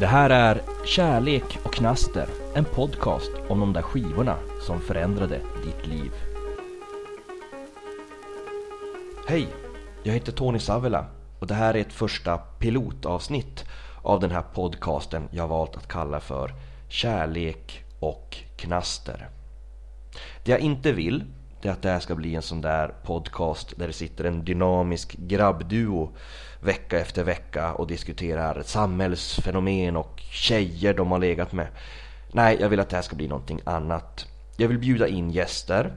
Det här är Kärlek och knaster, en podcast om de där skivorna som förändrade ditt liv. Hej! Jag heter Tony Savela och det här är ett första pilotavsnitt av den här podcasten jag valt att kalla för Kärlek och knaster. Det jag inte vill det är att det här ska bli en sån där podcast där det sitter en dynamisk grabbduo vecka efter vecka och diskuterar samhällsfenomen och tjejer de har legat med. Nej, jag vill att det här ska bli någonting annat. Jag vill bjuda in gäster,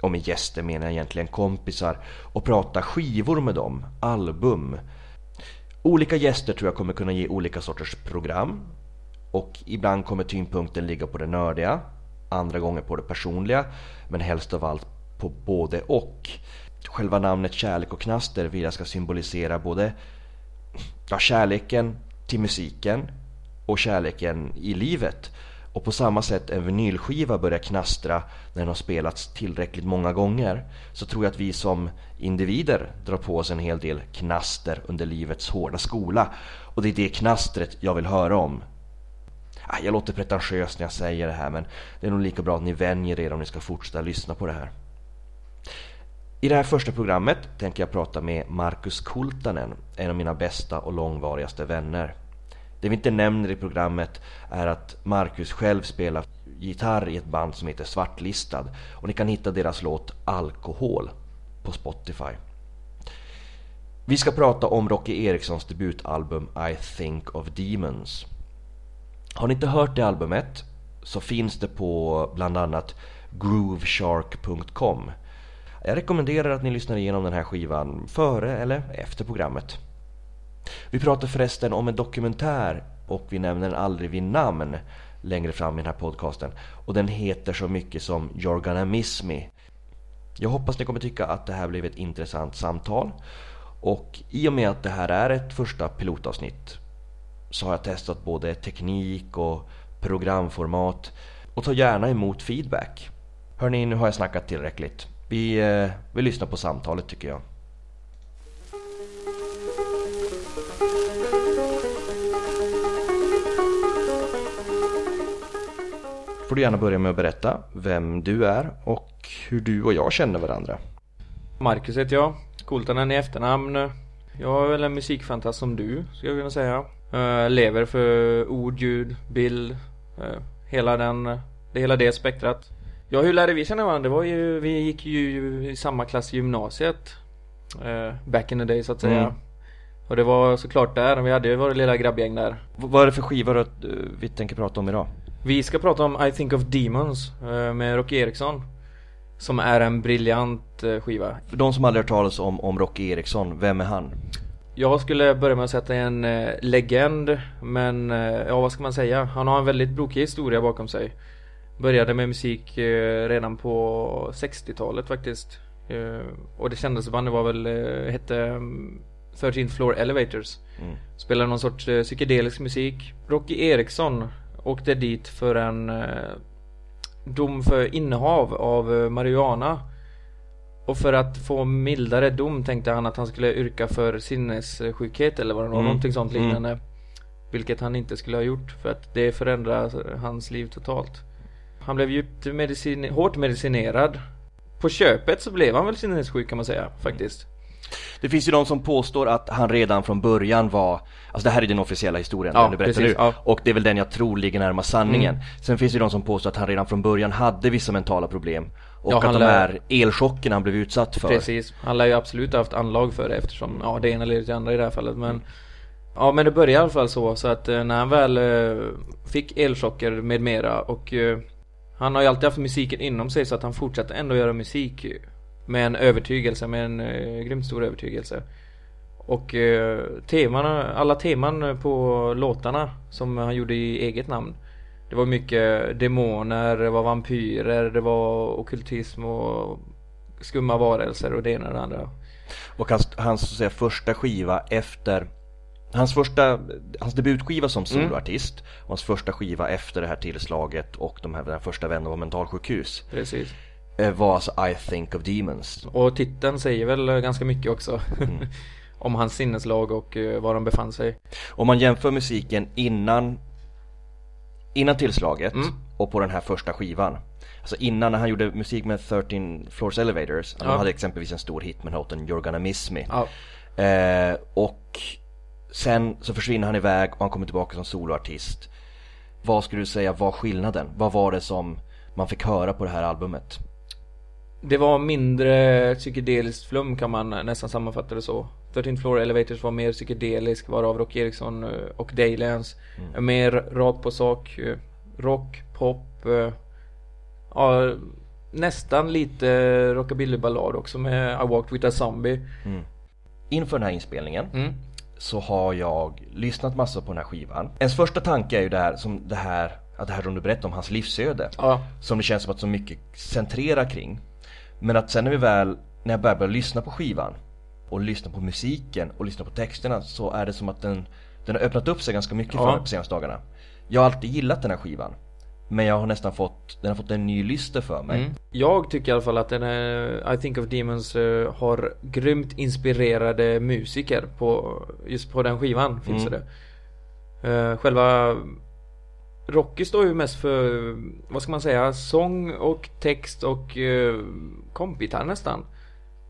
och med gäster menar jag egentligen kompisar, och prata skivor med dem, album. Olika gäster tror jag kommer kunna ge olika sorters program. Och ibland kommer tyngdpunkten ligga på det nördiga, andra gånger på det personliga, men helst av allt på både och. Själva namnet kärlek och knaster vill jag ska symbolisera både ja, kärleken till musiken och kärleken i livet. Och på samma sätt en vinylskiva börjar knastra när den har spelats tillräckligt många gånger så tror jag att vi som individer drar på oss en hel del knaster under livets hårda skola. Och det är det knastret jag vill höra om. Ah, jag låter pretentiös när jag säger det här men det är nog lika bra att ni vänjer er om ni ska fortsätta lyssna på det här. I det här första programmet tänker jag prata med Markus Kultanen, en av mina bästa och långvarigaste vänner. Det vi inte nämner i programmet är att Markus själv spelar gitarr i ett band som heter Svartlistad och ni kan hitta deras låt Alkohol på Spotify. Vi ska prata om Rocky Erikssons debutalbum I think of demons. Har ni inte hört det albumet så finns det på bland annat grooveshark.com. Jag rekommenderar att ni lyssnar igenom den här skivan före eller efter programmet. Vi pratar förresten om en dokumentär och vi nämner den aldrig vid namn längre fram i den här podcasten. Och den heter så mycket som You're gonna miss me. Jag hoppas ni kommer tycka att det här blev ett intressant samtal. Och i och med att det här är ett första pilotavsnitt så har jag testat både teknik och programformat och tar gärna emot feedback. Hörni, nu har jag snackat tillräckligt. Vi, eh, vi lyssnar på samtalet tycker jag. får du gärna börja med att berätta vem du är och hur du och jag känner varandra. Marcus heter jag, Kultanen i efternamn. Jag är väl en musikfantast som du, skulle jag kunna säga. Uh, lever för ord, ljud, bild, uh, hela den, det hela det spektrat. Ja, hur lärde vi känna varandra? Det var ju, vi gick ju i samma klass i gymnasiet. Uh, back in the day så att säga. Mm. Och det var såklart där, vi hade ju vårt lilla grabbgäng där. V vad är det för skivor vi tänker prata om idag? Vi ska prata om I think of demons eh, med Rocky Eriksson. Som är en briljant eh, skiva. För de som aldrig hört talas om, om Rocky Eriksson, vem är han? Jag skulle börja med att är en eh, legend. Men ja, vad ska man säga? Han har en väldigt brokig historia bakom sig. Började med musik redan på 60-talet faktiskt. och det kändes som bandet var väl, hette 13th Floor Elevators. Mm. Spelade någon sorts psykedelisk musik. Rocky Eriksson åkte dit för en eh, dom för innehav av eh, marijuana. Och för att få mildare dom tänkte han att han skulle yrka för sinnessjukhet eller vad det var, mm. någonting sånt mm. liknande. Mm. Vilket han inte skulle ha gjort för att det förändrar hans liv totalt. Han blev djupt medicin hårt medicinerad. På köpet så blev han väl sinnessjuk kan man säga faktiskt. Det finns ju de som påstår att han redan från början var Alltså det här är den officiella historien, ja, du berättar precis, nu. Ja. Och det är väl den jag tror ligger närmast sanningen. Mm. Sen finns det ju de som påstår att han redan från början hade vissa mentala problem. Och ja, att de här elchockerna han blev utsatt för. Precis, han lär ju absolut haft anlag för det eftersom, ja det ena leder till det andra i det här fallet. Men mm. Ja men det började i alla fall så, så att eh, när han väl eh, fick elchocker med mera och eh, han har ju alltid haft musiken inom sig så att han fortsatte ändå göra musik med en övertygelse, med en eh, grymt stor övertygelse. Och eh, teman, alla teman på låtarna som han gjorde i eget namn. Det var mycket demoner, det var vampyrer, det var okultism och skumma varelser och det ena och det andra. Och hans, hans säga, första skiva efter Hans första, hans debutskiva som mm. soloartist mm. och hans första skiva efter det här tillslaget och de här, den här första vännen på mentalsjukhus. Precis. Eh, var alltså I think of demons. Och titeln säger väl ganska mycket också. Mm. om hans sinneslag och uh, var han befann sig. Om man jämför musiken innan innan tillslaget mm. och på den här första skivan. Alltså innan när han gjorde musik med 13 Floors Elevators, ja. han hade exempelvis en stor hit med låten You're gonna miss me. Ja. Eh, och sen så försvinner han iväg och han kommer tillbaka som soloartist. Vad skulle du säga var skillnaden? Vad var det som man fick höra på det här albumet? Det var mindre psykedeliskt flum kan man nästan sammanfatta det så. 13 Floor Elevators var mer psykedelisk, varav Rock Eriksson eh, och Daylands. Mm. Mer rakt på sak. Eh, rock, pop. Eh, ja, nästan lite rockabilly-ballad också med I Walked With A Zombie. Mm. Inför den här inspelningen mm. så har jag lyssnat massa på den här skivan. Ens första tanke är ju det här som det här, att det här som du berättade om hans livsöde. Ja. Som det känns som att så mycket centrerar kring. Men att sen när vi väl, när jag börjar lyssna på skivan och lyssna på musiken och lyssna på texterna så är det som att den, den har öppnat upp sig ganska mycket ja. för mig på senaste dagarna. Jag har alltid gillat den här skivan. Men jag har nästan fått, den har fått en ny lyster för mig. Mm. Jag tycker i alla fall att den är, I think of Demons uh, har grymt inspirerade musiker på, just på den skivan finns mm. det. Uh, själva Rocky står ju mest för, vad ska man säga, sång och text och uh, kompgitarr nästan.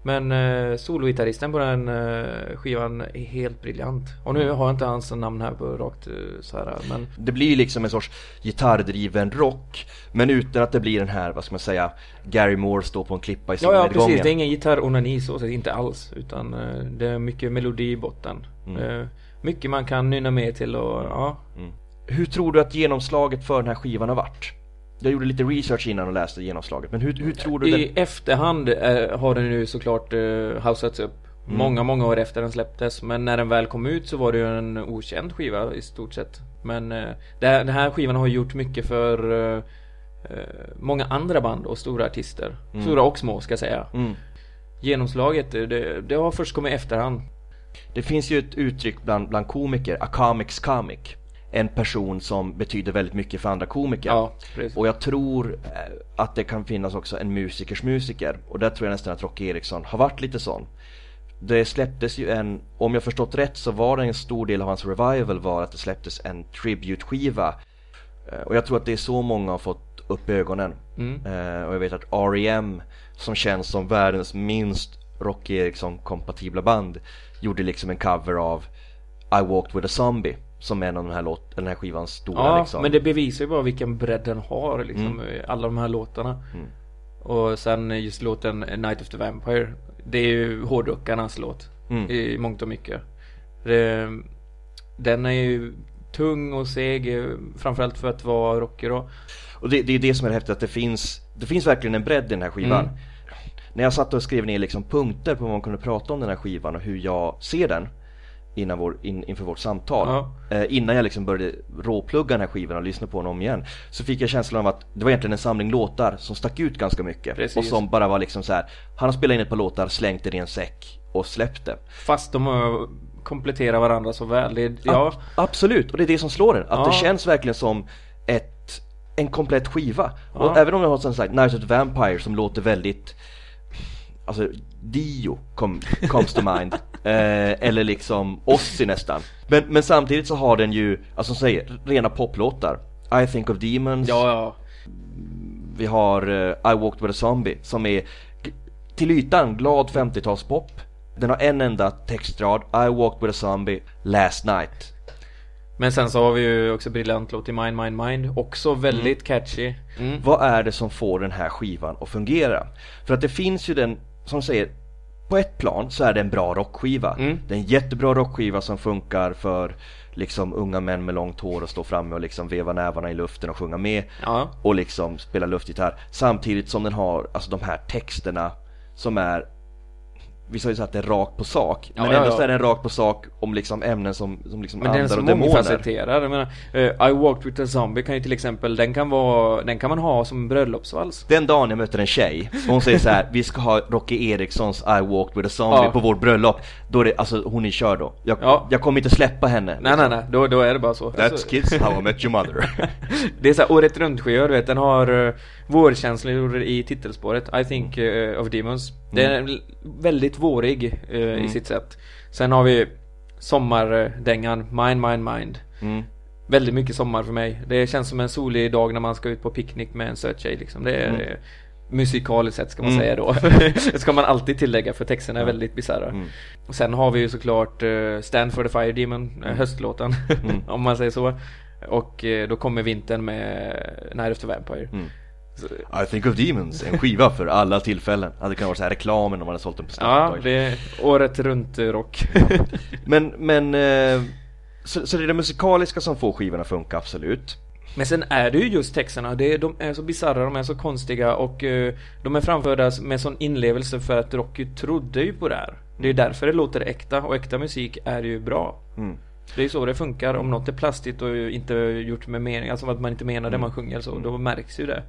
Men eh, sologitarristen på den eh, skivan är helt briljant. Och nu har jag inte hans namn här på rakt eh, så här, men... Det blir liksom en sorts gitarrdriven rock Men utan att det blir den här, vad ska man säga Gary Moore står på en klippa i solnedgången Ja, ja precis, det är ingen gitarronani så sätt, inte alls Utan eh, det är mycket melodi i botten mm. Eh, mycket man kan nynna med till och ja mm. Hur tror du att genomslaget för den här skivan har varit? Jag gjorde lite research innan och läste genomslaget, men hur, hur tror du I den... efterhand eh, har den nu såklart eh, housats upp mm. Många, många år efter den släpptes Men när den väl kom ut så var det ju en okänd skiva i stort sett Men eh, den här skivan har gjort mycket för eh, Många andra band och stora artister mm. Stora och små ska jag säga mm. Genomslaget, det, det har först kommit i efterhand Det finns ju ett uttryck bland, bland komiker, a comics comic en person som betyder väldigt mycket för andra komiker. Ja, och jag tror eh, att det kan finnas också en musikers musiker. Och där tror jag nästan att Rocky Eriksson har varit lite sån. Det släpptes ju en, om jag förstått rätt så var det en stor del av hans revival var att det släpptes en tribute-skiva. Eh, och jag tror att det är så många har fått upp ögonen. Mm. Eh, och jag vet att R.E.M. som känns som världens minst Rocky Eriksson-kompatibla band gjorde liksom en cover av I walked with a zombie som en av den här, låt, den här skivans stora Ja, liksom. men det bevisar ju bara vilken bredd den har liksom, mm. alla de här låtarna. Mm. Och sen just låten Night of the Vampire. Det är ju hårdrockarnas låt. Mm. I mångt och mycket. Det, den är ju tung och seg, framförallt för att vara rocker då. Och det, det är det som är häftigt, att det finns, det finns verkligen en bredd i den här skivan. Mm. När jag satt och skrev ner liksom punkter på vad man kunde prata om den här skivan och hur jag ser den innan vår, in, inför vårt samtal. Ja. Eh, innan jag liksom började råplugga den här skivan och lyssna på den om igen. Så fick jag känslan av att det var egentligen en samling låtar som stack ut ganska mycket. Precis. Och som bara var liksom så här. Han har spelat in ett par låtar, slängt det i en säck och släppt det. Fast de har kompletterar varandra så väl. Det, ja. Ab absolut, och det är det som slår en. Att ja. det känns verkligen som ett, en komplett skiva. Ja. Och även om jag har sån här Night of Vampire som låter väldigt Alltså Dio kom, comes to mind eh, Eller liksom Ozzy nästan. Men, men samtidigt så har den ju, alltså som säger, rena poplåtar. I think of demons. Ja, ja. Vi har uh, I walked with a zombie som är till ytan glad 50-talspop Den har en enda textrad I walked with a zombie last night. Men sen så har vi ju också briljant låt i Mind Mind Mind Också väldigt mm. catchy. Mm. Vad är det som får den här skivan att fungera? För att det finns ju den som säger på ett plan så är det en bra rockskiva. Mm. Det är en jättebra rockskiva som funkar för liksom unga män med långt hår och stå framme och liksom veva nävarna i luften och sjunga med. Ja. Och liksom spela luftgitarr. Samtidigt som den har alltså de här texterna som är Vissa har ju sagt att det är rakt på sak, ja, men ändå ja, så är den rakt på sak om liksom ämnen som, som liksom men andar och demoner. Men den är så mångfacetterad, jag menar, uh, I walked with a zombie kan ju till exempel, den kan vara, den kan man ha som bröllopsvals. Den dagen jag möter en tjej, och hon säger så här, vi ska ha Rocky Erikssons I walked with a zombie ja. på vårt bröllop. Då är det, alltså hon är körd då. Jag, ja. jag kommer inte släppa henne. Nej nej nej, då, då är det bara så. That's alltså, kids how I met your mother. det är såhär året runt skiva du vet, den har uh, vårkänslor i titelspåret, I think uh, of demons Den är väldigt vårig eh, i sitt sätt. Sen har vi sommardängan Mind Mind Mind. Mm. Väldigt mycket sommar för mig. Det känns som en solig dag när man ska ut på picknick med en söt tjej liksom. Det är Mm. mm. musikaliskt sett ska man Mm. säga då. det ska man alltid tillägga för texterna är väldigt bisarra. Mm. Och Sen har vi ju såklart uh, Stand for the Fire Demon, eh, höstlåten. Mm. om man säger så. Och eh, då kommer vintern med Night of the Vampire. I think of demons, en skiva för alla tillfällen. Hade kunnat vara så här reklamen om man hade sålt den på ja, Statoil. det är året runt rock. Men, men eh, så, så det är det musikaliska som får skivorna att funka, absolut. Men sen är det ju just texterna, det, de är så bisarra, de är så konstiga och eh, de är framförda med sån inlevelse för att Rocky trodde ju på det här. Det är därför det låter äkta och äkta musik är ju bra. Mm. Det är så det funkar, om något är plastigt och inte gjort med mening, alltså att man inte menar det man sjunger så, då märks ju det.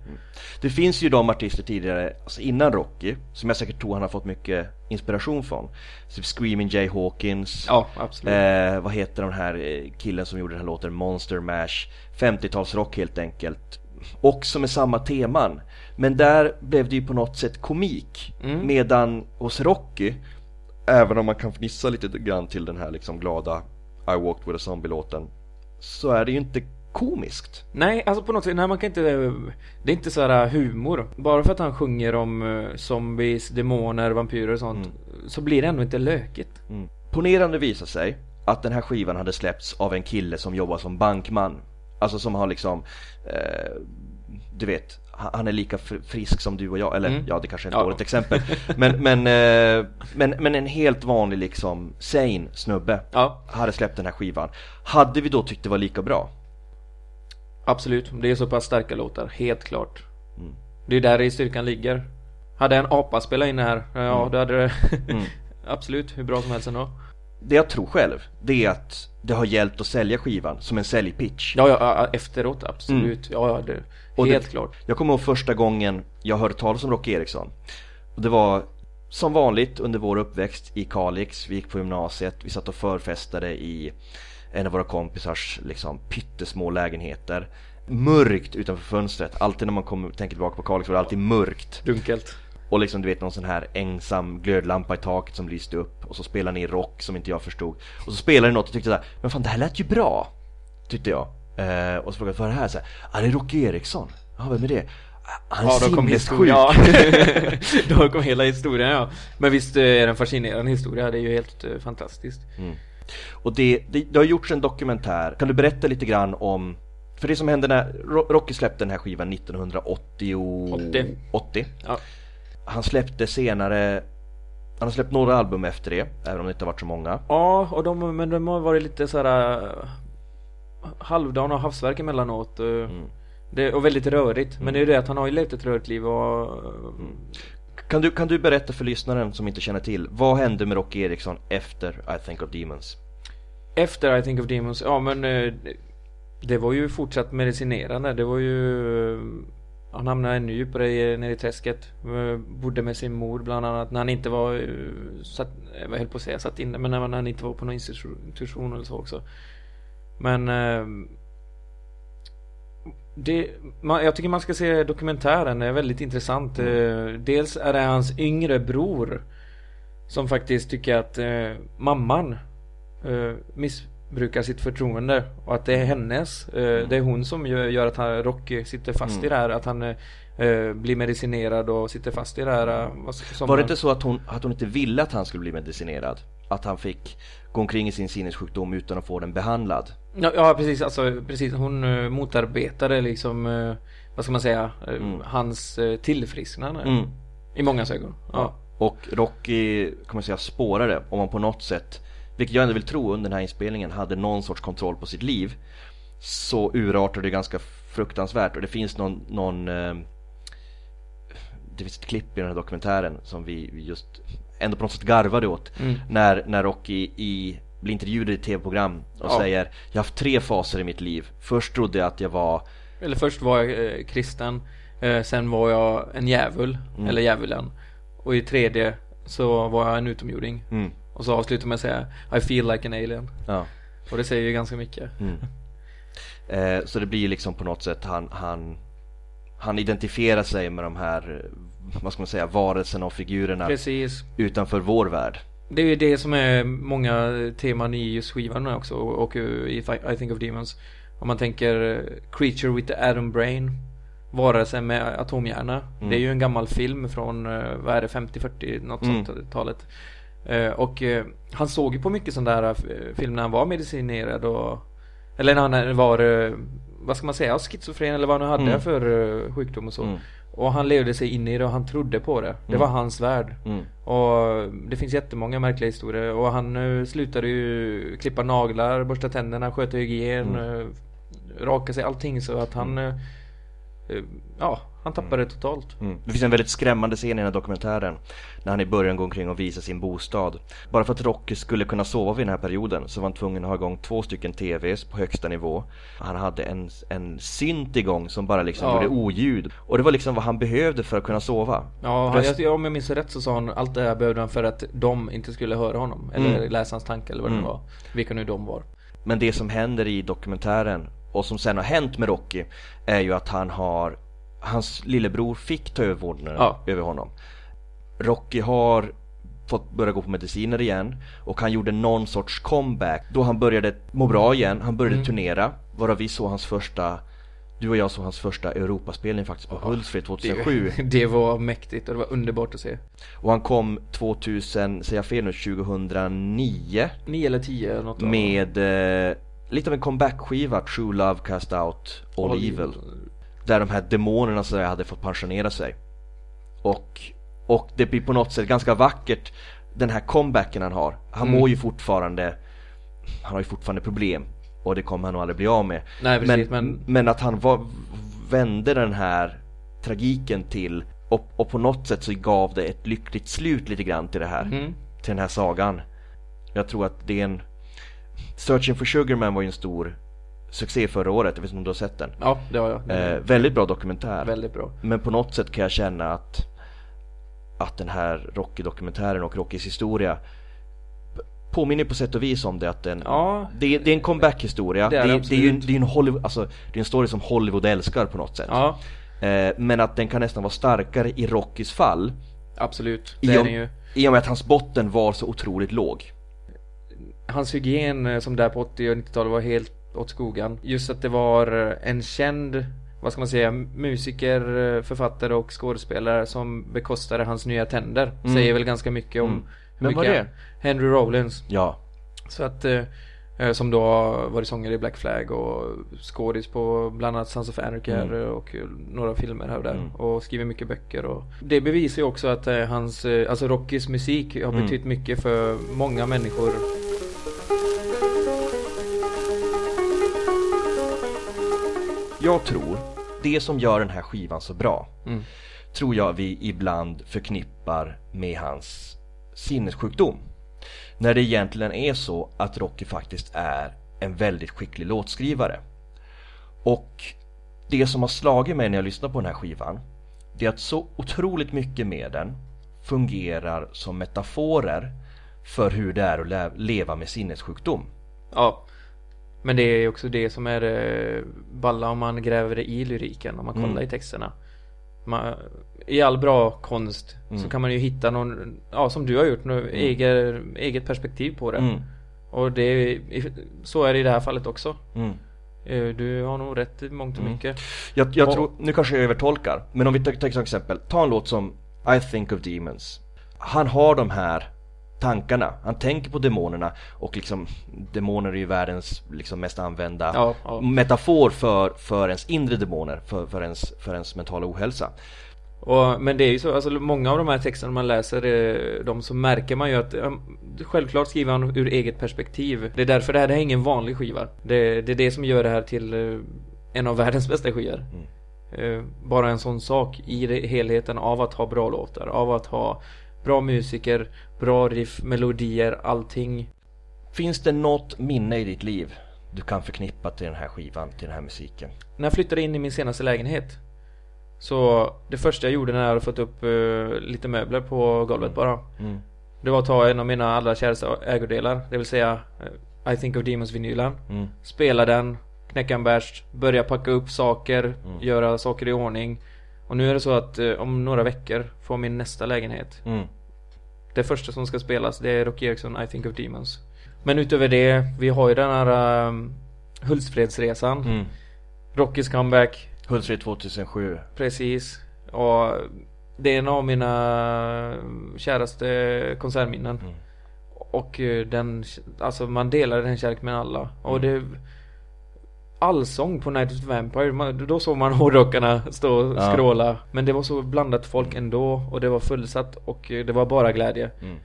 Det finns ju de artister tidigare, alltså innan Rocky, som jag säkert tror han har fått mycket inspiration från. Typ Screaming Jay Hawkins. Ja, absolut. Eh, vad heter den här eh, killen som gjorde den här låten, Monster Mash 50-talsrock helt enkelt Också med samma teman Men där blev det ju på något sätt komik Mm. Medan hos Rocky Även om man kan fnissa lite grann till den här liksom glada I walked with a zombie-låten Så är det ju inte komiskt. Nej, alltså på något sätt, nej man kan inte Det är inte så här humor. Bara för att han sjunger om eh, zombies, demoner, vampyrer och sånt Så blir det ändå inte lökigt. Mm. Ponerande visar sig att den här skivan hade släppts av en kille som jobbar som bankman. Alltså som har liksom eh, Du vet, han är lika fr- frisk som du och jag, eller Mm. ja det kanske är ett Ja. dåligt exempel men, men, eh, men, men en helt vanlig liksom sane snubbe Ja, hade släppt den här skivan Hade vi då tyckt det var lika bra? absolut. Det är så pass starka låtar, helt klart Mm. Det är där i styrkan ligger Hade en apa spelat in det här, ja Mm. då hade det Mm. Absolut, hur bra som helst ändå Det jag tror själv, det är att det har hjälpt att sälja skivan som en säljpitch. Ja, ja, efteråt absolut. Ja, ja, det, Mm. Och helt det- klart. Jag kommer ihåg första gången jag hörde talas om Rocky Eriksson och Det var som vanligt under vår uppväxt i Kalix, vi gick på gymnasiet, vi satt och förfestade i en av våra kompisars liksom pyttesmå lägenheter. Mörkt utanför fönstret, alltid när man kommer, tänker tillbaka på Kalix var det alltid mörkt. Dunkelt Och liksom du vet någon sån här ängsam glödlampa i taket som lyste upp och så spelade ni rock som inte jag förstod Och så spelade ni något och tyckte såhär, men fan det här lät ju bra! Tyckte jag eh, Och så frågade jag, vad är det här? Så här, ah, det är Rocky Eriksson Ja, vem är det? "Ah, Han är Ja, då kom historien. Ja. då kom hela historien ja. Men visst eh, är det en fascinerande historia. Det är ju helt eh, fantastiskt. Och det, det, det har gjorts en dokumentär, kan du berätta lite grann om För det som hände när Ro- Rocky släppte den här skivan 1980 80. 80. Ja. Han släppte senare Han har släppt några album efter det, även om det inte har varit så många Ja, och de, men de har varit lite såhär uh, halvdana och havsverk emellanåt. Uh, det, och väldigt rörigt. Men det är ju det att han har ju levt ett rörigt liv och... uh, Kan du, kan du berätta för lyssnaren som inte känner till, vad hände med Rocky Eriksson efter I think of demons? Efter I think of demons, ja men eh, det- det var ju fortsatt medicinerande. Det var ju... eh, Han hamnade ännu djupare i- ner i träsket. Eh, Bodde med sin mor bland annat när han inte var... eh, Satt, jag höll på att säga satt inne, men när han inte var på någon institution eller så också. Men... eh, Det, man, jag tycker man ska se dokumentären, det är väldigt intressant. Eh, Dels är det hans yngre bror som faktiskt tycker att eh, mamman eh, missbrukar sitt förtroende och att det är hennes. Eh, Det är hon som gör, att han, Rocky sitter fast i det här. Att han eh, eh, blir medicinerad och sitter fast i det här. som Var det inte så att hon, att hon inte ville att han skulle bli medicinerad? Att han fick gå omkring i sin sinnessjukdom utan att få den behandlad? Ja, ja precis, alltså precis. Hon motarbetade liksom, vad ska man säga, eh, hans tillfrisknande. Mm. I många ögon. Ja. Och Rocky, kan man säga, spårade om man på något sätt, vilket jag ändå vill tro under den här inspelningen, hade någon sorts kontroll på sitt liv Så urartade det ganska fruktansvärt och det finns någon, någon eh, Det finns ett klipp i den här dokumentären som vi, vi just ändå på något sätt garvade åt Mm. När, när Rocky i, blir intervjuad i ett tv-program och Ja. säger Jag har haft tre faser i mitt liv Först trodde jag att jag var Eller först var jag eh, kristen, eh, sen var jag en djävul, Mm. eller djävulen. Och i tredje så var jag en utomjording. mm, Och så avslutar man säga I feel like an alien. ja, Och det säger ju ganska mycket. Mm. Eh, så det blir liksom på något sätt han, han han identifierar sig med de här, vad ska man säga, varelserna och figurerna Precis. utanför vår värld. Det är ju det som är många teman i just skivan också och i I think of demons. Om man tänker eh, Creature with the Atom Brain Varelsen med atomhjärna. Mm. Det är ju en gammal film från, eh, vad är det, 50-40 något Mm. sånt talet. Eh, Och eh, han såg ju på mycket sån där eh, film när han var medicinerad och Eller när han var, vad ska man säga, schizofren eller vad han nu hade Mm. för sjukdom och så. Mm. Och han levde sig in i det och han trodde på det. Det Mm. var hans värld. Mm. Och det finns jättemånga märkliga historier och han slutade ju klippa naglar, borsta tänderna, sköta hygien, Mm. raka sig, allting så att han eh, Ja, han tappade totalt. Mm. Det finns en väldigt skrämmande scen i den här dokumentären när han i början går omkring och visar sin bostad. Bara för att Rocky skulle kunna sova vid den här perioden så var han tvungen att ha igång två stycken TVs på högsta nivå. Han hade en, en synt igång som bara liksom Ja. gjorde oljud. Och det var liksom vad han behövde för att kunna sova. Ja, Rest- jag, om jag minns rätt så sa han allt det här behövde han för att de inte skulle höra honom. Eller Mm. läsa hans tankar eller vad det Mm. var. Vilka nu de var. Men det som händer i dokumentären och som sen har hänt med Rocky är ju att han har Hans lillebror fick ta över vårdnaden Ja. över honom Rocky har fått börja gå på mediciner igen och han gjorde någon sorts comeback då han började må bra igen, han började Mm. turnera varav vi såg hans första Du och jag såg hans första Europaspelning faktiskt på Hultsfred 2007 Det, det var mäktigt och det var underbart att se. och han kom 2000, säger jag fel nu, 2009 9 eller 10 eller något med eh, lite av en comeback-skiva, True Love Cast Out All, Evil. Där de här demonerna så hade fått pensionera sig. Och, och det blir på något sätt ganska vackert, den här comebacken han har. Han Mm. mår ju fortfarande, han har ju fortfarande problem. Och det kommer han nog aldrig bli av med. Nej precis men, men, men att han var, vände den här tragiken till och, och på något sätt så gav det ett lyckligt slut lite grann till det här mm. till den här sagan. Jag tror att det är en... Searching for Sugarman var ju en stor succé förra året, jag vet inte om du har sett den? Ja, det har jag. Eh, väldigt bra dokumentär. Väldigt bra. Men på något sätt kan jag känna att att den här Rocky-dokumentären och Rockys historia påminner på sätt och vis om det att den Ja, det, är, det är en comeback-historia. Det är det det, är ju en, det är en Hollywood, alltså, det är en story som Hollywood älskar på något sätt. ja Eh, men att den kan nästan vara starkare i Rockys fall absolut. I Det är den ju. i och med att hans botten var så otroligt låg. Hans hygien eh, som där på 80 och 90-talet var helt åt skogen. Just att det var eh, en känd, vad ska man säga, musiker, eh, författare och skådespelare som bekostade hans nya tänder. Mm. Säger väl ganska mycket om Mm. Vem var det? Henry Rollins. Ja. Så att, som då har varit sångare i Black Flag och skådis på bland annat Sons of Anarchy Mm. eh, och eh, några filmer här och där. Mm. Och skriver mycket böcker och det bevisar ju också att eh, hans, eh, alltså Rockys musik har Mm. betytt mycket för många människor. Jag tror, det som gör den här skivan så bra, Mm. tror jag vi ibland förknippar med hans sinnessjukdom. När det egentligen är så att Rocky faktiskt är en väldigt skicklig låtskrivare. Och det som har slagit mig när jag lyssnar på den här skivan, det är att så otroligt mycket med den fungerar som metaforer för hur det är att leva med sinnessjukdom. Ja. Men det är också det som är det balla om man gräver i lyriken, om man kollar Mm. i texterna. Man, I all bra konst Mm. så kan man ju hitta någon, ja som du har gjort nu, eget, eget perspektiv på det. Mm. Och det, så är det i det här fallet också. Mm. Eh, Du har nog rätt i mångt och Mm. mycket. Jag, jag Och- tror, nu kanske jag övertolkar, men om vi tar, tar ett exempel. Ta en låt som I think of demons. Han har de här tankarna, han tänker på demonerna och liksom demoner är ju världens liksom mest använda Ja, ja. metafor för, för ens inre demoner, för, för, ens, för ens mentala ohälsa. Och, men det är ju så, alltså många av de här texterna man läser, eh, de så märker man ju att Självklart skriver han ur eget perspektiv. Det är därför det här, det här är ingen vanlig skiva. Det, det är det som gör det här till eh, en av världens bästa skivor. Eh, Bara en sån sak i helheten av att ha bra låtar, av att ha bra musiker, bra riff, melodier, allting. Finns det något minne i ditt liv du kan förknippa till den här skivan, till den här musiken? När jag flyttade in i min senaste lägenhet Så det första jag gjorde när jag hade fått upp eh, lite möbler på golvet bara Mm. Det var att ta en av mina allra käraste ägodelar Det vill säga eh, I think of Demons vinylen Mm. Spela den Knäcka en bärs Börja packa upp saker Göra saker i ordning Och nu är det så att eh, om några veckor får min nästa lägenhet. Mm. Det första som ska spelas det är Rocky Eriksson I think of demons. Men utöver det, vi har ju den här um, Hultsfredsresan. Mm. Rockys comeback. Hultsfred 2007. Precis. Och det är en av mina käraste konsertminnen. Mm. Och eh, den, alltså man delar den kärleken med alla. Och Mm. det Allsång på Night of the Vampire, man, då såg man hårdrockarna stå och Ja. skråla. Men det var så blandat folk ändå och det var fullsatt och eh, det var bara glädje. Mm.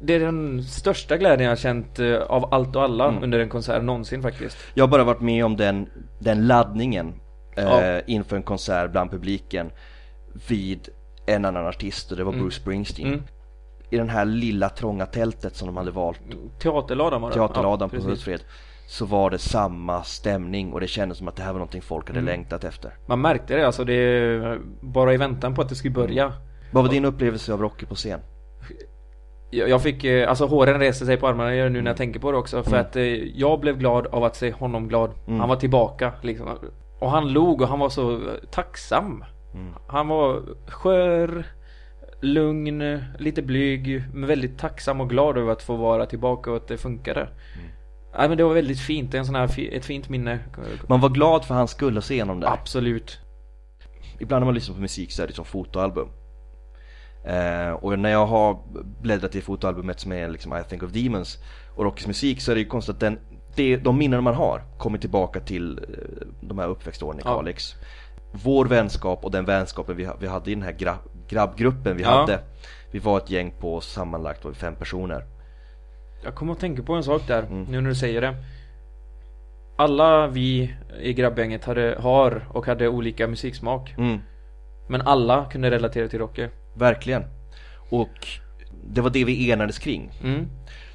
Det är den största glädjen jag har känt eh, av allt och alla Mm. under en konsert någonsin faktiskt. Jag har bara varit med om den, den laddningen eh, Ja. inför en konsert bland publiken vid en annan artist och det var Mm. Bruce Springsteen. Mm. I den här lilla trånga tältet som de hade valt, Teaterladan var det. teaterladan på precis. Hultsfred, så var det samma stämning och det kändes som att det här var någonting folk hade Mm. längtat efter. Man märkte det alltså, det bara i väntan på att det skulle börja. Vad var din upplevelse av Rocky på scen? Jag fick, eh, alltså håren reser sig på armarna nu när jag tänker på det också för Mm. att eh, jag blev glad av att se honom glad. Mm. Han var tillbaka liksom. Och han log och han var så eh, tacksam. Mm. Han var skör, lugn, lite blyg, men väldigt tacksam och glad över att få vara tillbaka och att det funkade. Mm. Nej men det var väldigt fint, en sån här, ett fint minne. Man var glad för hans skull att se honom där. Absolut. Ibland när man lyssnar på musik så är det som fotoalbum. Eh, och när jag har bläddrat i fotoalbumet som är liksom I think of demons och Rockys musik så är det ju konstigt att den, det, de minnen man har kommer tillbaka till eh, de här uppväxtåren i Ja. Kalix. Vår vänskap och den vänskapen vi, vi hade i den här gra, grabbgruppen vi Ja. hade. Vi var ett gäng på sammanlagt var fem personer. Jag kommer att tänka på en sak där, Mm. nu när du säger det. Alla vi i grabbgänget hade, har och hade olika musiksmak. Mm, Men alla kunde relatera till Rocky. verkligen. Och det var det vi enades kring. Mm.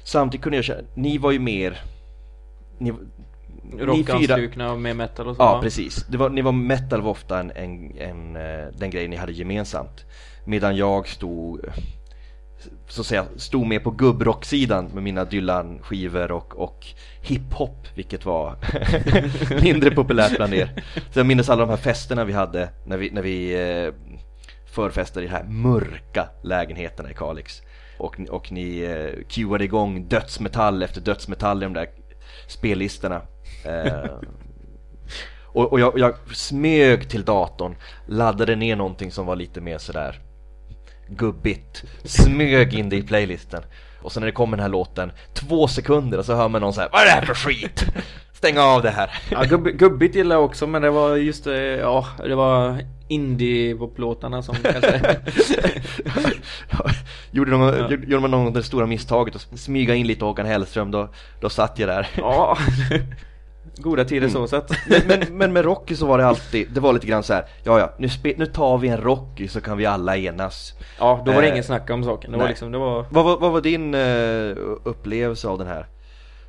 Samtidigt kunde jag känna, ni var ju mer ni, Rockanstrukna och med metal och så. Ja va? precis, det var, ni var metal var ofta en, en, en, eh, den grejen ni hade gemensamt Medan jag stod, så att säga, stod med på gubbrocksidan med mina Dylan-skivor och, och hiphop Vilket var mindre populärt bland er. Så jag minns alla de här festerna vi hade när vi, när vi eh, förfestade i de här mörka lägenheterna i Kalix. Och, och ni eh, cueade igång dödsmetall efter dödsmetall i de där spellistorna. Eh, och, och jag, jag smög till datorn, laddade ner någonting som var lite mer sådär gubbigt, smög in det i playlisten och sen när det kommer den här låten, två sekunder och så hör man någon såhär Vad är det här för skit? Stäng av det här! Ja, gubb, gubbigt gillar jag också men det var just det, ja, det var indie-poplåtarna som kanske... gjorde, någon, Ja. gjorde man någon det stora misstaget att smyga in lite Håkan Hellström då, då satt jag där ja. Goda tider Mm. så sett. men, men, men med Rocky så var det alltid, det var lite grann så här. ja ja, nu, spe, nu tar vi en Rocky så kan vi alla enas Ja, då var det Eh, ingen snack om saken. Det var liksom, det var... Vad, var- vad var din eh, upplevelse av den här,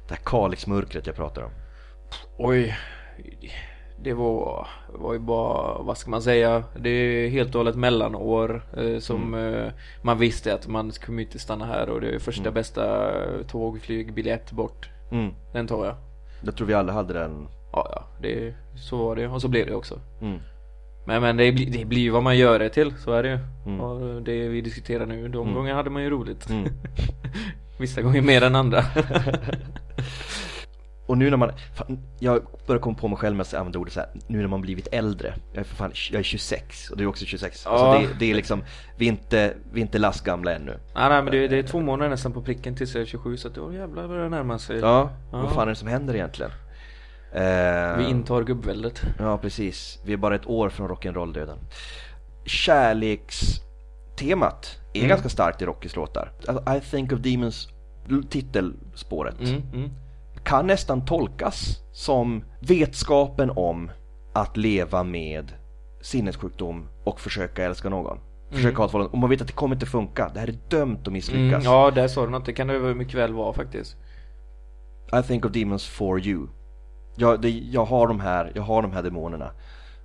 det här Kalixmörkret jag pratar om? Oj. Det var, var ju bara, vad ska man säga? Det är helt och hållet mellanår eh, som eh, man visste att man kommer inte stanna här och det är första Mm. bästa tåg, flyg, biljett bort. Mm. Den tar jag. Jag tror vi alla hade den Ja, ja, det, så var det och så blev det också. mm. Men, men det, blir- det blir vad man gör det till, så är det ju. Mm. Och det vi diskuterar nu, de Mm. gånger hade man ju roligt. Mm. Vissa gånger mer än andra. Och nu när man, fan, jag börjar komma på mig själv med att använda ordet så här, nu när man blivit äldre Jag är för fan, jag är 26 och du är också 26 Ja. Alltså det, det är liksom, vi är inte, vi är inte lastgamla ännu nej, nej men det, det är två månader nästan på pricken tills jag är 27 så att då jävlar börjar det närma sig. Ja, Ja. vad fan är det som händer egentligen? Eh, Vi intar gubbväldet. Ja precis, vi är bara ett år från rock'n'roll-döden Kärlekstemat är Mm. ganska starkt i Rockys låtar alltså, I think of demons titelspåret Mm, mm. Kan nästan tolkas som vetskapen om att leva med sinnessjukdom och försöka älska någon. Försöka Mm. ha ett förhållande. Och man vet att det kommer inte funka. Det här är dömt att misslyckas. Mm, ja, där sa du något. Det kan det mycket väl vara faktiskt. I think of demons for you. Jag, det, jag, har de här, jag har de här demonerna.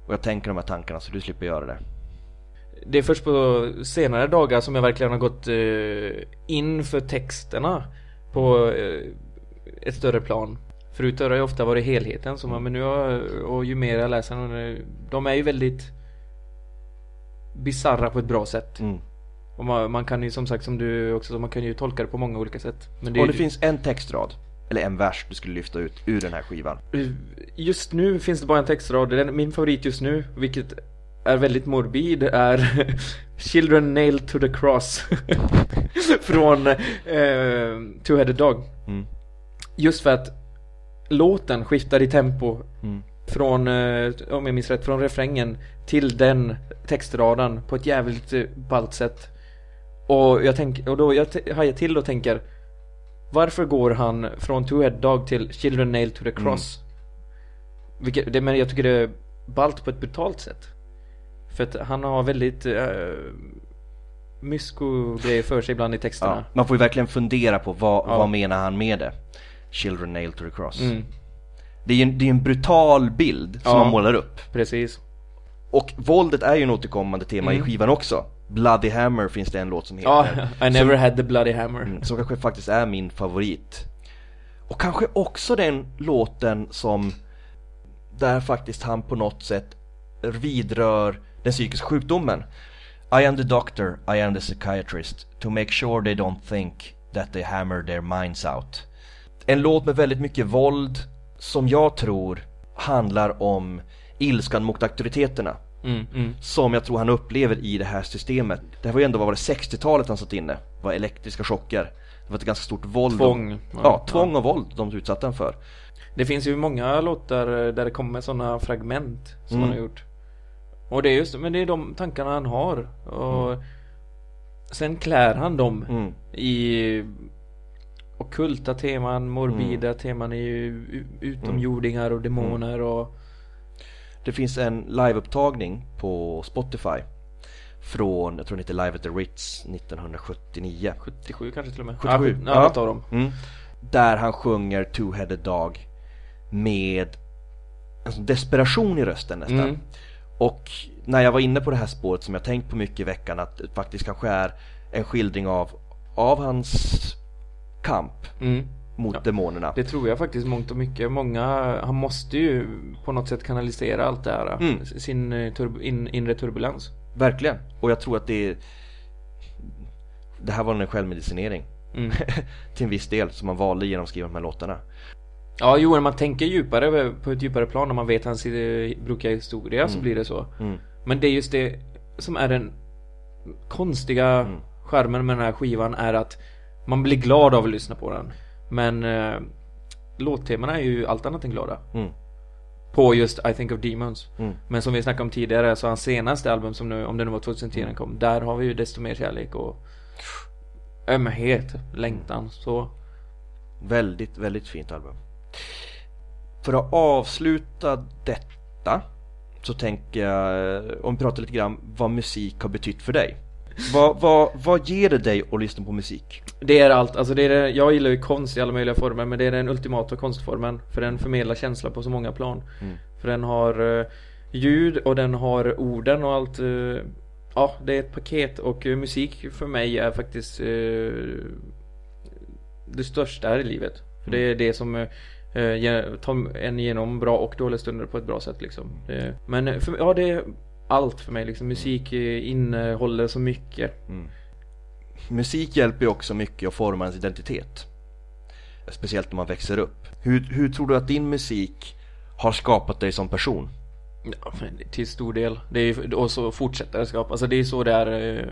Och jag tänker de här tankarna så du slipper göra det. Det är först på senare dagar som jag verkligen har gått eh, in för texterna på eh, ett större plan. Förut har det ju ofta varit helheten som man, men nu har, och ju mer jag läser eh, de är ju väldigt bisarra på ett bra sätt. Mm. Och man, man kan ju som sagt som du också man kan ju tolka det på många olika sätt. Men Och det finns en textrad, eller en vers du skulle lyfta ut ur den här skivan. Just nu finns det bara en textrad. Den, min favorit just nu, vilket är väldigt morbid, är Children nailed to the cross. Från eh, Two-Headed Dog. Mm. Just för att låten skiftar i tempo Mm. från, eh, om jag minns rätt, från refrängen till den textraden på ett jävligt eh, ballt sätt. Och jag tänker, och då jag hajar till och tänker Varför går han från Two Head Dog till Children Nailed to the Cross? Vilket, det, men jag tycker det är ballt på ett brutalt sätt. För att han har väldigt uh, mysko-grejer för sig ibland i texterna. Ja, man får ju verkligen fundera på vad, Ja. vad menar han med det? Children nailed to the cross. Mm, Det är ju en, det är en brutal bild som Ja. man målar upp. precis. Och våldet är ju en återkommande tema Mm. i skivan också. Bloody Hammer finns det en låt som heter. Ja, I never had the bloody hammer. Mm, som kanske faktiskt är min favorit. Och kanske också den låten som där faktiskt han på något sätt vidrör den psykiska sjukdomen. I am the doctor, I am the psychiatrist, to make sure they don't think that they hammer their minds out. En låt med väldigt mycket våld som jag tror handlar om ilskan mot auktoriteterna Mm, mm. som jag tror han upplever i det här systemet. Det här var ju ändå, vad var det, 60-talet han satt inne? Det var elektriska chocker. Det var ett ganska stort våld. Tvång. Ja, tvång och våld de utsatte han för. Det finns ju många låtar eh, där det kommer sådana fragment som Mm. han har gjort. Och det är just men det är de tankarna han har. Och sen klär han dem Mm. i ockulta teman, morbida teman i u- utomjordingar och demoner och Det finns en liveupptagning på Spotify från, jag tror den heter Live at the Ritz 1979. 77 kanske till och med. 77, Ja, ja. av dem. Mm. Där han sjunger Two-Headed Dog med en desperation i rösten nästan. Mm. Och när jag var inne på det här spåret som jag tänkt på mycket i veckan att det faktiskt kanske är en skildring av, av hans kamp Mm. mot Ja. demonerna. Det tror jag faktiskt mångt och mycket. Många, han måste ju på något sätt kanalisera allt det här. Mm. Sin eh, turb- in, inre turbulens. Verkligen. Och jag tror att det är Det här var en självmedicinering Mm. till en viss del som man valde genom att skriva de här låtarna. Ja, jo, när man tänker djupare på ett djupare plan, när man vet hans eh, brokiga historia så blir det så. Mm. Men det är just det som är den konstiga Mm. skärmen med den här skivan är att man blir glad av att lyssna på den. Men eh, låttemana är ju allt annat än glada. Mm. På just I think of demons. Mm. Men som vi snackade om tidigare, så hans senaste album som nu, om det nu var 2010 den kom, där har vi ju desto mer kärlek och ömhet, längtan, så. Väldigt, väldigt fint album. För att avsluta detta så tänker jag, eh, om vi pratar lite grann vad musik har betytt för dig. Vad, vad, vad ger det dig att lyssna på musik? Det är allt, alltså det är det, jag gillar ju konst i alla möjliga former men det är den ultimata konstformen För den förmedlar känsla på så många plan. Mm. För den har eh, ljud och den har orden och allt eh, Ja, det är ett paket. Och eh, musik för mig är faktiskt det största här i livet. För det är det som tar en igenom bra och dåliga stunder på ett bra sätt liksom. Men för, ja, det är allt för mig liksom Musik eh, innehåller så mycket Musik hjälper ju också mycket att forma ens identitet. Speciellt när man växer upp. Hur, hur tror du att din musik har skapat dig som person? Ja, till stor del. Det är, och så fortsätter det skapa. Alltså det är så det är. eh,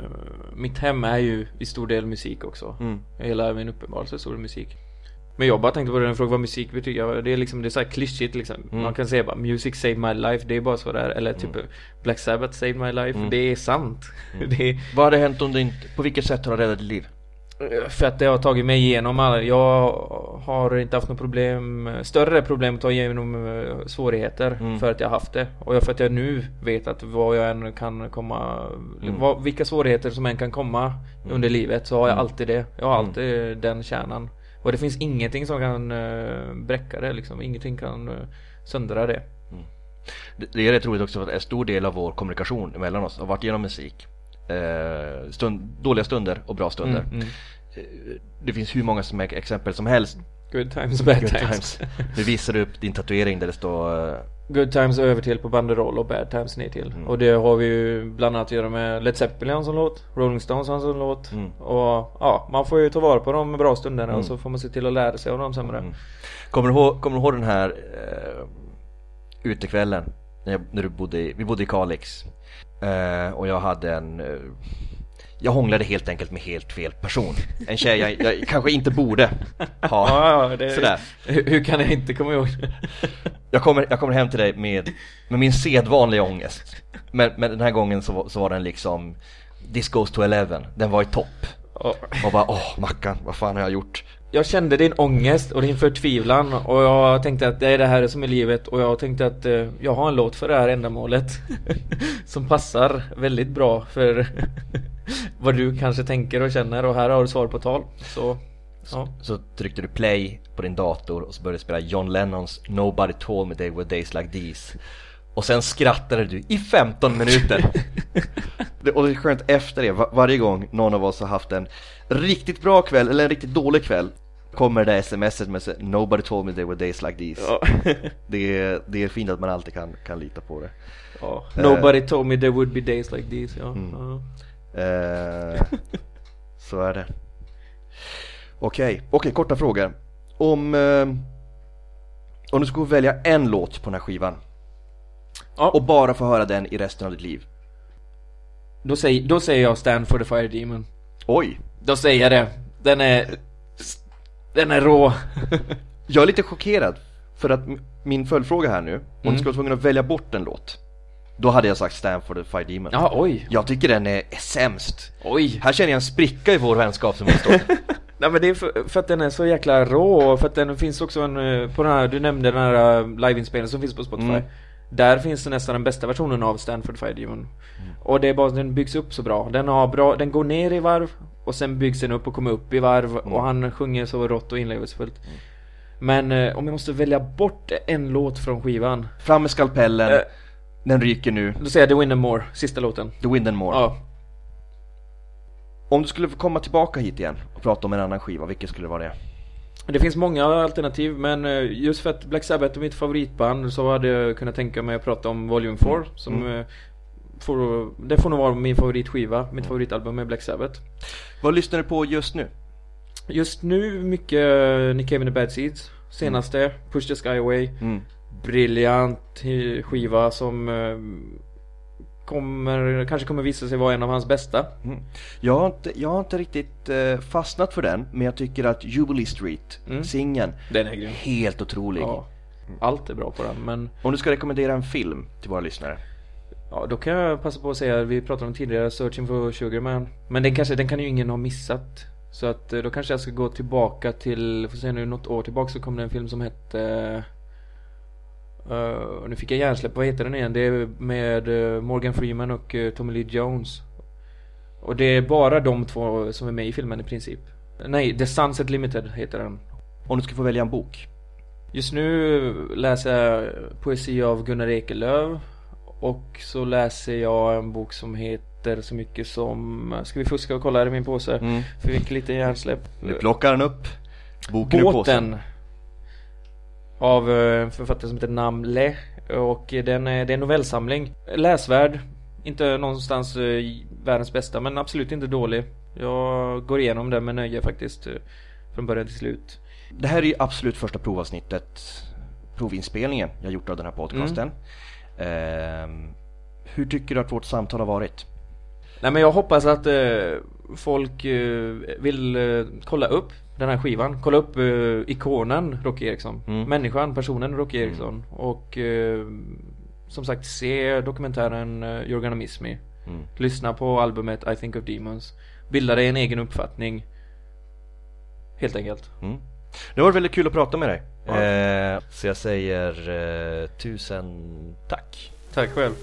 Mitt hem är ju i stor del musik också. Mm. Hela min uppenbarelse är stor musik. Men jag bara tänkte på den frågan vad musik betyder. Det är liksom, det är så här klyschigt liksom. Mm. Man kan säga bara music saved my life. Det är bara så där. Eller typ Black Sabbath saved my life. Mm. Det är sant. Det är, Vad hade hänt om du inte, på vilket sätt har det räddat ditt liv? för att det har tagit mig igenom alla, jag har inte haft något problem, större problem att ta igenom eh, svårigheter Mm. för att jag haft det. Och för att jag nu vet att vad jag än kan komma, Mm. vad, vilka svårigheter som än kan komma under livet så har jag Mm. alltid det. Jag har Mm. alltid den kärnan. Och det finns ingenting som kan uh, bräcka det liksom, ingenting kan uh, söndra det. Det det är rätt roligt också för att en stor del av vår kommunikation mellan oss har varit genom musik. Eh, stund, dåliga stunder och bra stunder. Mm, mm. Det finns hur många som exempel som helst Good times, bad Good times. visar du upp din tatuering där det står eh, Good times över till på banderoll och bad times ner till. Mm. Och det har vi ju bland annat att göra med Led Zeppelin som låt, Rolling Stones sån låt. Mm. Och ja, man får ju ta vara på de bra stunderna Mm. och så får man se till att lära sig av de sämre. Mm. Kommer du ihåg, kommer du ihåg den här eh, utekvällen? När, jag, när du bodde i, vi bodde i Kalix. Eh, och jag hade en... Eh, jag hånglade helt enkelt med helt fel person. En tjej jag, jag kanske inte borde ha. Ja, det, Sådär. Hur, hur kan jag inte komma ihåg det? Jag kommer, jag kommer hem till dig med, med min sedvanliga ångest. Men, men den här gången så, var- så var den liksom This goes to eleven. Den var i topp. Ja. Och bara åh Mackan, vad fan har jag gjort? Jag kände din ångest och din förtvivlan och jag tänkte att det är det här som är livet och jag tänkte att eh, jag har en låt för det här ändamålet Som passar väldigt bra för vad du kanske tänker och känner och här har du svar på tal Så, ja. Så tryckte du play på din dator och så började du spela John Lennons Nobody told me they were days like these Och sen skrattade du i 15 minuter det, Och det är skönt efter det, var, varje gång någon av oss har haft en riktigt bra kväll eller en riktigt dålig kväll Kommer det där smset med sig, Nobody told me they were days like these Ja. det, är, det är fint att man alltid kan, kan lita på det ja. Nobody told me there would be days like these ja. Mm. ja. Eh, så är det. Okej, okej, korta frågor. Om, eh, om du skulle välja en låt på den här skivan Ja. och bara få höra den i resten av ditt liv. Då, säger, då säger jag Stand for the Fire Demon Oj, Då säger jag det Den är Den är rå jag är lite chockerad för att min följdfråga här nu, om Mm. du skulle vara tvungen att välja bort en låt, då hade jag sagt Stand for the Fire Demon. Ja, oj, Jag tycker den är, sämst. oj Här känner jag en spricka i vår vänskap som uppstår. Nej men det är för, för att den är så jäkla rå och för att den finns också en, eh, på den här, du nämnde den här eh, liveinspelningen som finns på Spotify Mm. Där finns det nästan den bästa versionen av Stanford Fire Demon Och det är bara att den byggs upp så bra, den har bra, den går ner i varv Och sen byggs den upp och kommer upp i varv och han sjunger så rått och inlevelsefullt Men eh, om jag måste välja bort en låt från skivan Fram med skalpellen, Eh. Den ryker nu, Då säger jag The Wind and More, sista låten The Wind and More. Ja, Om du skulle få komma tillbaka hit igen och prata om en annan skiva, vilken skulle det vara det? Det finns många alternativ men eh, just för att Black Sabbath är mitt favoritband så hade jag kunnat tänka mig att prata om Volume 4 som Mm. eh, får, Det får nog vara min favoritskiva, mitt favoritalbum med Black Sabbath Vad lyssnar du på just nu? Just nu mycket eh, Nick Cave and the Bad Seeds Senaste, Push the Sky Away Mm. Briljant skiva som eh, Kommer, kanske kommer visa sig vara en av hans bästa Mm. Jag, har inte, jag har inte riktigt eh, fastnat för den, men jag tycker att Jubilee Street, Mm. singeln, Den är grym helt otrolig. Ja, allt är bra på den men Om du ska rekommendera en film till våra lyssnare? Ja, då kan jag passa på att säga, vi pratade om tidigare, Searching for Sugar Man. Men den kanske, den kan ju ingen ha missat. Så att eh, då kanske jag ska gå tillbaka till, får se nu, något år tillbaka så kom det en film som hette eh, nu fick jag hjärnsläpp, vad heter den igen? Det är med eh, Morgan Freeman och eh, Tommy Lee Jones. Och det är bara de två som är med i filmen i princip. Nej, The Sunset Limited heter den. Om du ska få välja en bok? Just nu läser jag poesi av Gunnar Ekelöf och så läser jag en bok som heter så mycket som, ska vi fuska och kolla här i min påse? Mm. För vi fick lite hjärnsläpp. Nu plockar den upp boken ur påsen. Av eh, en författare som heter Namle och den är, det är en novellsamling. Läsvärd. Inte någonstans eh, världens bästa men absolut inte dålig. Jag går igenom den med nöje faktiskt. eh, Från början till slut. Det här är ju absolut första provavsnittet, provinspelningen jag gjort av den här podcasten. Ehm, hur tycker du att vårt samtal har varit? Nej men jag hoppas att eh, folk eh, vill eh, kolla upp den här skivan. Kolla upp eh, ikonen Rocky Eriksson. Mm. Människan, personen Rocky Eriksson. Och eh, som sagt se dokumentären You're gonna miss me. Mm. Lyssna på albumet I think of demons. Bilda dig en egen uppfattning. Helt enkelt. Mm. Det var väldigt kul att prata med dig. Ja. Eh, så jag säger eh, tusen tack. Tack själv.